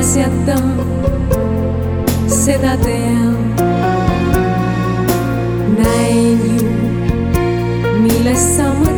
mas é tão cidadão. São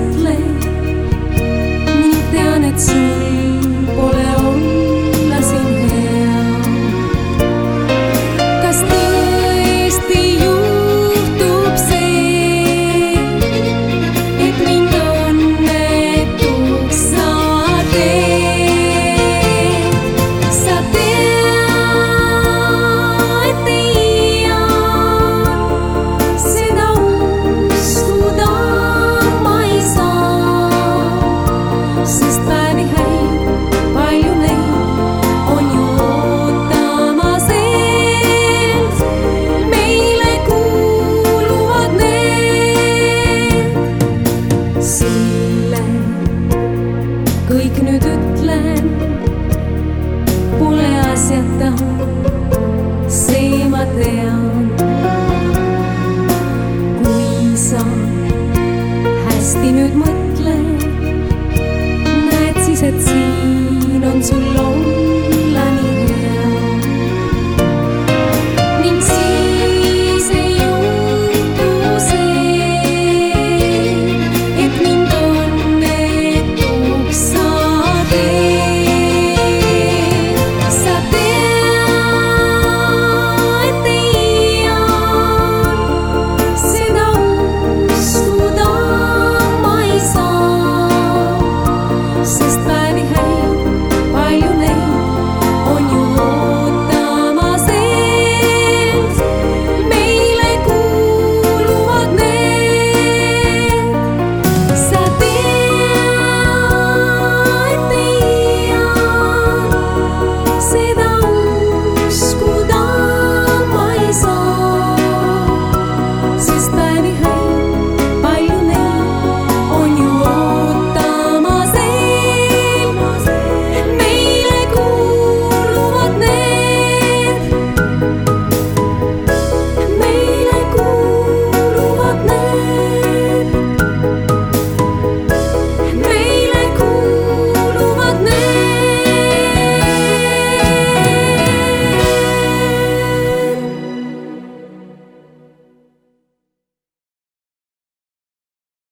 sertão sem matel kui sa hästi nüüd mõtled näed siis et siin